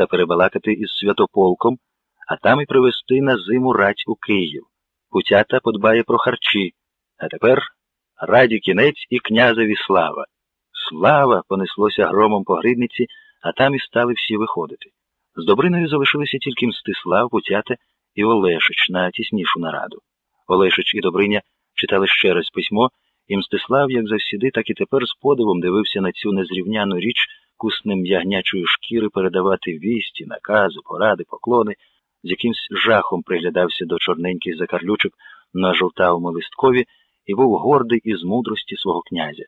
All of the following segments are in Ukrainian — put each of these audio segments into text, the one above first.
та перебалакати із святополком, а там і привезти на зиму рать у Київ. Путята подбає про харчі, а тепер раді кінець і князеві слава. Слава понеслося громом по гридниці, а там і стали всі виходити. З Добриною залишилися тільки Мстислав, Путята і Олешич на тіснішу нараду. Олешич і Добриня читали ще раз письмо, і Мстислав, як завсіди, так і тепер з подивом дивився на цю незрівняну річ куснем ягнячої шкіри передавати вісті, накази, поради, поклони, з якимсь жахом приглядався до чорненьких закарлючок на жовтавому листкові і був гордий із мудрості свого князя.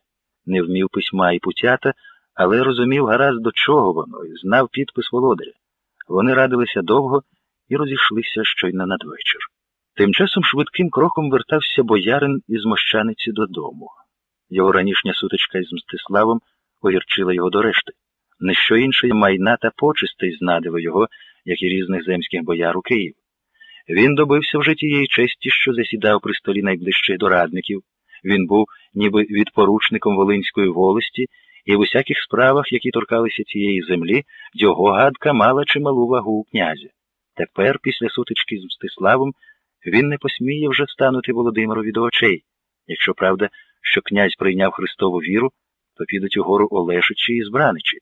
Не вмів письма і путята, але розумів гаразд, до чого воно, і знав підпис володаря. Вони радилися довго і розійшлися щойно надвечір. Тим часом швидким кроком вертався боярин із мощаниці додому. Його ранішня сутичка із Мстиславом огірчила його до решти. Не що інше майна та почестей знадили його, як і різних земських бояр у Київ. Він добився вже тієї честі, що засідав при столі найближчих дорадників. Він був ніби відпоручником Волинської волості, і в усяких справах, які торкалися цієї землі, його гадка мала чималу вагу у князя. Тепер, після сутички з Мстиславом, він не посміє вже станути Володимирові до очей. Якщо правда, що князь прийняв Христову віру, то підуть угору Олешичі і Збраничі.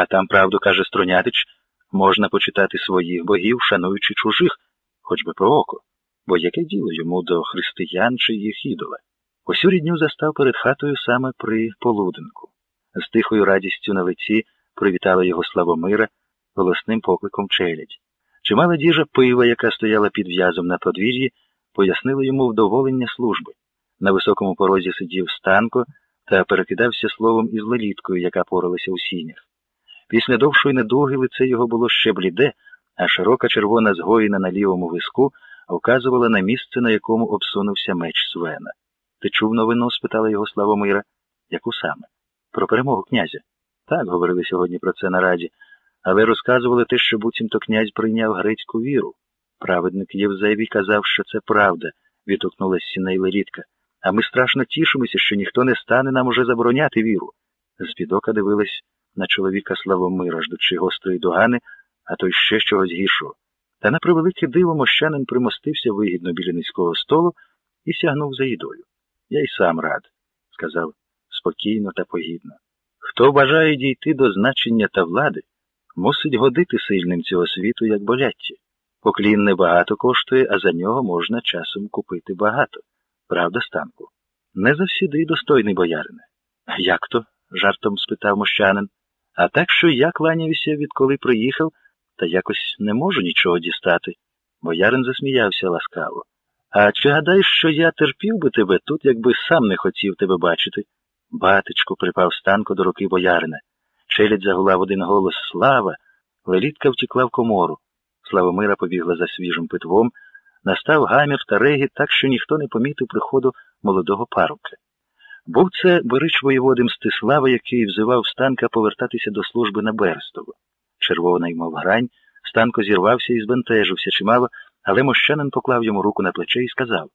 А там, правду, каже Стронятич, можна почитати своїх богів, шануючи чужих, хоч би про око, бо яке діло йому до християн чи їх ідола. Усю рідню застав перед хатою саме при полуденку. З тихою радістю на лиці привітала його Славомира голосним покликом челядь. Чимала діжа пива, яка стояла під в'язом на подвір'ї, пояснила йому вдоволення служби. На високому порозі сидів станко та перекидався словом із леліткою, яка поралася у сінях. Після довшої недуги лице його було ще бліде, а широка червона згоїна на лівому виску вказувала на місце, на якому обсунувся меч Свена. Ти чув новину? спитала його Славомира. Яку саме? Про перемогу князя. Так, говорили сьогодні про це на раді, але розказували те, що буцімто князь прийняв грецьку віру. Праведник Євзевій казав, що це правда, відгукнулась сіней Лелітка. А ми страшно тішимося, що ніхто не стане нам уже забороняти віру. З ока дивилась на чоловіка Славомира, ждучи гострої догани, а то ще чогось гіршого. Та на превелике диво мощанин примостився вигідно біля низького столу і сягнув за їдою. Я й сам рад, сказав спокійно та погідно. Хто бажає дійти до значення та влади, мусить годити сильним цього світу, як боляття. Поклін небагато коштує, а за нього можна часом купити багато. Правда, станку? Не завсіди достойний боярине. Як то? жартом спитав мощанин. А так, що я кланявся, відколи приїхав, та якось не можу нічого дістати. Боярин засміявся ласкаво. А чи гадаєш, що я терпів би тебе тут, якби сам не хотів тебе бачити? Батечку, припав станко до руки боярина. Челядь загулав один голос Слава, лелітка втікла в комору. Славомира побігла за свіжим питвом, настав гамір та регіт, так що ніхто не помітив приходу молодого парубка. Був це Борич воєводи Мстислава, який взивав станка повертатися до служби на Берстово. Червоний, мов грань, станко зірвався і збентежився чимало, але мощанин поклав йому руку на плече і сказав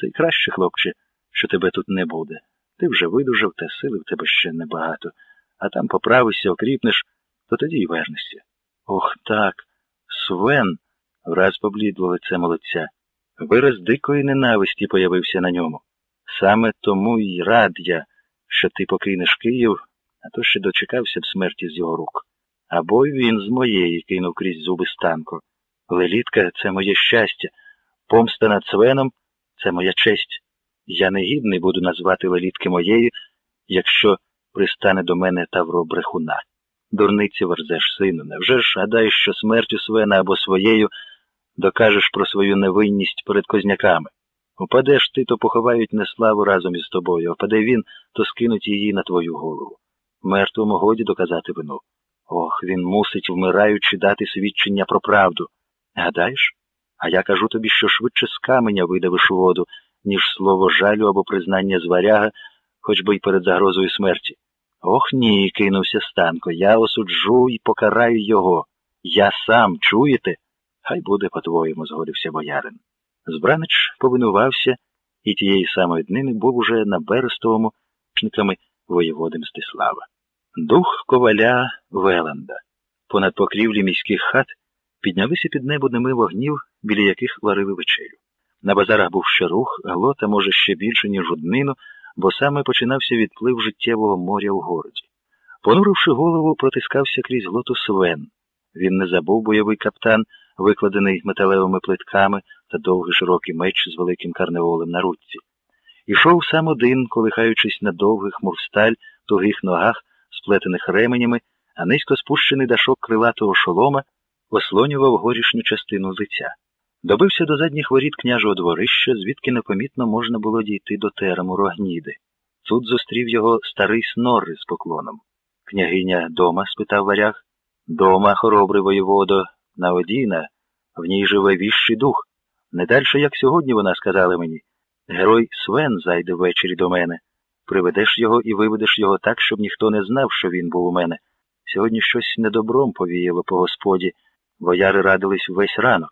Це й краще, хлопче, що тебе тут не буде. Ти вже видужав, та сили в тебе ще небагато, а там поправишся, окріпнеш, то тоді й вернешся. Ох так, Свен, враз поблідло лице молодця. Вираз дикої ненависті появився на ньому. Саме тому й рад я, що ти покинеш Київ, а то ще дочекався б смерті з його рук. Або він з моєї кинув крізь зуби станко. Лелітка це моє щастя, помста над Свеном це моя честь. Я негідний буду назвати лелітки моєю, якщо пристане до мене Тавро брехуна. Дурниці верзеш, сину, невже ж гадаєш, що смертю Свена або своєю докажеш про свою невинність перед козняками? Упадеш ти, то поховають неславу разом із тобою, а він, то скинуть її на твою голову. Мертвому годі доказати вину. Ох, він мусить, вмираючи, дати свідчення про правду. Гадаєш? А я кажу тобі, що швидше з каменя видавиш воду, ніж слово жалю або признання зваряга, хоч би й перед загрозою смерті. Ох ні, кинувся Станко, я осуджу і покараю його. Я сам, чуєте? Хай буде, по-твоєму, згодився боярин. Збранич повинувався і тієї самої днини був уже на Берестовому чниками воєводи Мстислава. Дух коваля Веланда. Понад покрівлі міських хат піднялися під небо ними вогнів, біля яких варили вечерю. На базарах був ще рух, глота, може, ще більше, ніж у днину, бо саме починався відплив життєвого моря в городі. Понуривши голову, протискався крізь глоту свен. Він не забув бойовий каптан, викладений металевими плитками та довгий широкий меч з великим карневолем на руці. Ішов сам один, колихаючись на довгих, мов сталь, тугих ногах, сплетених ременями, а низько спущений дашок крилатого шолома ослонював горішню частину лиця. Добився до задніх воріт княжого дворища, звідки непомітно можна було дійти до тераму Рогніди. Тут зустрів його старий снорри з поклоном. Княгиня дома? спитав варяг. Дома, хоробрий воєводо, на Одіна, в ній живе віщий дух. Не дальше, як сьогодні вона сказала мені. Герой Свен зайде ввечері до мене. Приведеш його і виведеш його так, щоб ніхто не знав, що він був у мене. Сьогодні щось недобром повіяло по господі, бояри радились весь ранок.